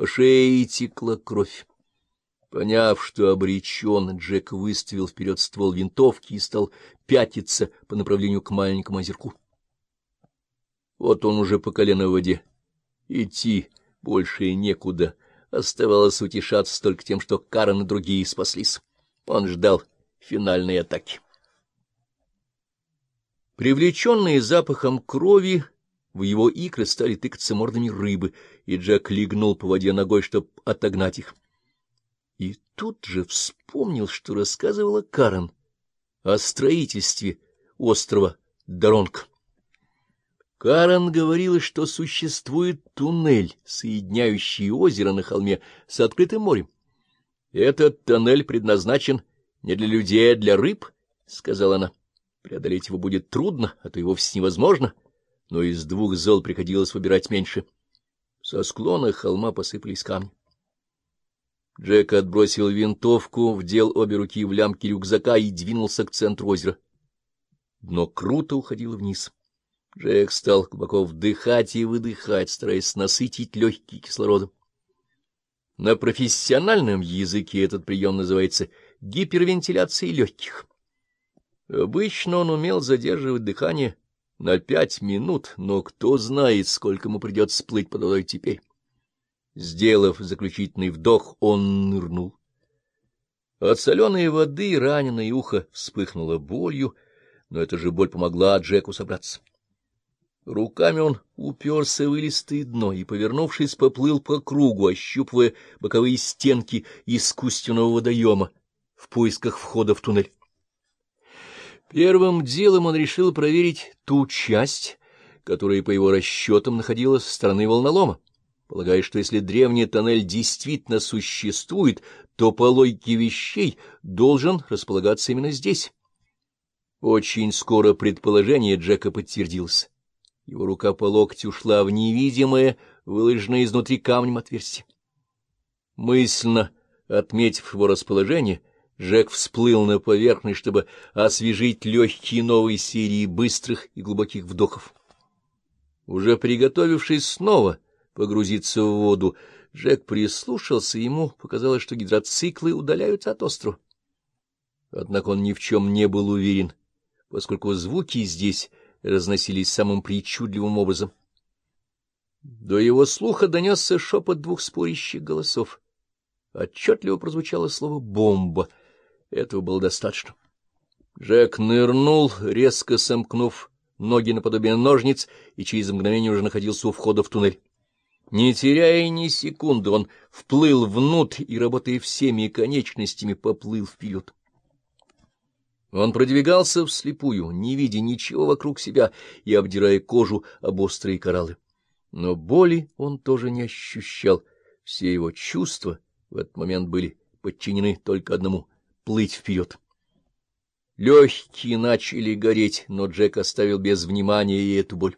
По шее текла кровь. Поняв, что обречен, Джек выставил вперед ствол винтовки и стал пятиться по направлению к маленькому озерку. Вот он уже по колено в воде. Идти больше некуда. Оставалось утешаться только тем, что Карен и другие спаслись. Он ждал финальной атаки. Привлеченные запахом крови, в его икры стали тыкаться мордами рыбы, и Джек легнул по воде ногой, чтобы отогнать их. И тут же вспомнил, что рассказывала Карен о строительстве острова Доронг. Карен говорила, что существует туннель, соединяющий озеро на холме с открытым морем. Этот тоннель предназначен не для людей, а для рыб, — сказала она. Преодолеть его будет трудно, а то и вовсе невозможно, но из двух зол приходилось выбирать меньше. Со склона холма посыпались камни. Джек отбросил винтовку, вдел обе руки в лямки рюкзака и двинулся к центру озера. Дно круто уходило вниз. Джек стал глубоко вдыхать и выдыхать, стараясь насытить легкие кислородом. На профессиональном языке этот прием называется гипервентиляцией легких. Обычно он умел задерживать дыхание на пять минут, но кто знает, сколько ему придется всплыть под водой теперь. Сделав заключительный вдох, он нырнул. От соленой воды раненое ухо вспыхнуло болью, но эта же боль помогла Джеку собраться. Руками он уперся в илистое дно и, повернувшись, поплыл по кругу, ощупывая боковые стенки искусственного водоема в поисках входа в туннель. Первым делом он решил проверить ту часть, которая, по его расчетам, находилась со стороны волнолома полагая, что если древний тоннель действительно существует, то по логике вещей должен располагаться именно здесь. Очень скоро предположение Джека подтвердилось. Его рука по локти ушла в невидимое, выложенное изнутри камнем отверстие. Мысленно отметив его расположение, Джек всплыл на поверхность, чтобы освежить легкие новой серии быстрых и глубоких вдохов. Уже приготовившись снова погрузиться в воду. Джек прислушался, ему показалось, что гидроциклы удаляются от острова. Однако он ни в чем не был уверен, поскольку звуки здесь разносились самым причудливым образом. До его слуха донесся шепот двух спорящих голосов. Отчетливо прозвучало слово «бомба». Этого было достаточно. Джек нырнул, резко сомкнув ноги наподобие ножниц, и через мгновение уже находился у входа в туннель. Не теряя ни секунды, он вплыл внутрь и, работая всеми конечностями, поплыл вперед. Он продвигался вслепую, не видя ничего вокруг себя и обдирая кожу об острые кораллы. Но боли он тоже не ощущал. Все его чувства в этот момент были подчинены только одному — плыть вперед. Легкие начали гореть, но Джек оставил без внимания и эту боль.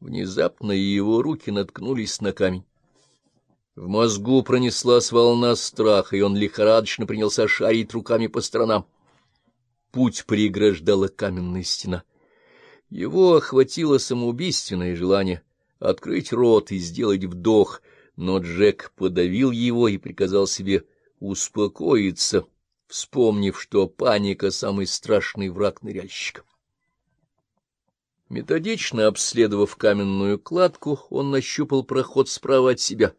Внезапно его руки наткнулись на камень. В мозгу пронеслась волна страха, и он лихорадочно принялся шарить руками по сторонам. Путь преграждала каменная стена. Его охватило самоубийственное желание открыть рот и сделать вдох, но Джек подавил его и приказал себе успокоиться, вспомнив, что паника — самый страшный враг ныряльщика. Методично обследовав каменную кладку, он нащупал проход справа от себя.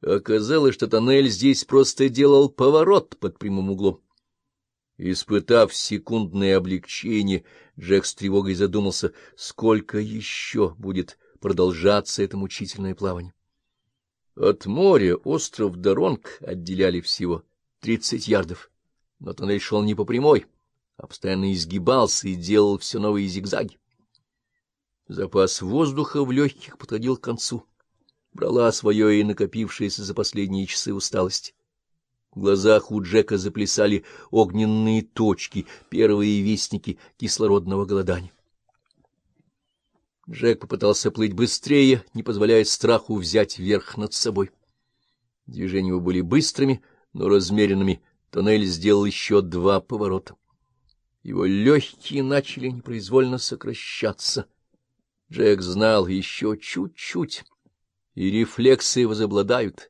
Оказалось, что тоннель здесь просто делал поворот под прямым углом. Испытав секундное облегчение, Джек с тревогой задумался, сколько еще будет продолжаться это мучительное плавание. От моря остров Доронг отделяли всего тридцать ярдов, но тоннель шел не по прямой, а постоянно изгибался и делал все новые зигзаги. Запас воздуха в легких подходил к концу. Брала свое и накопившееся за последние часы усталость. В глазах у Джека заплясали огненные точки, первые вестники кислородного голодания. Джек попытался плыть быстрее, не позволяя страху взять верх над собой. Движения его были быстрыми, но размеренными. Тоннель сделал еще два поворота. Его легкие начали непроизвольно сокращаться — Джек знал еще чуть-чуть, и рефлексы возобладают,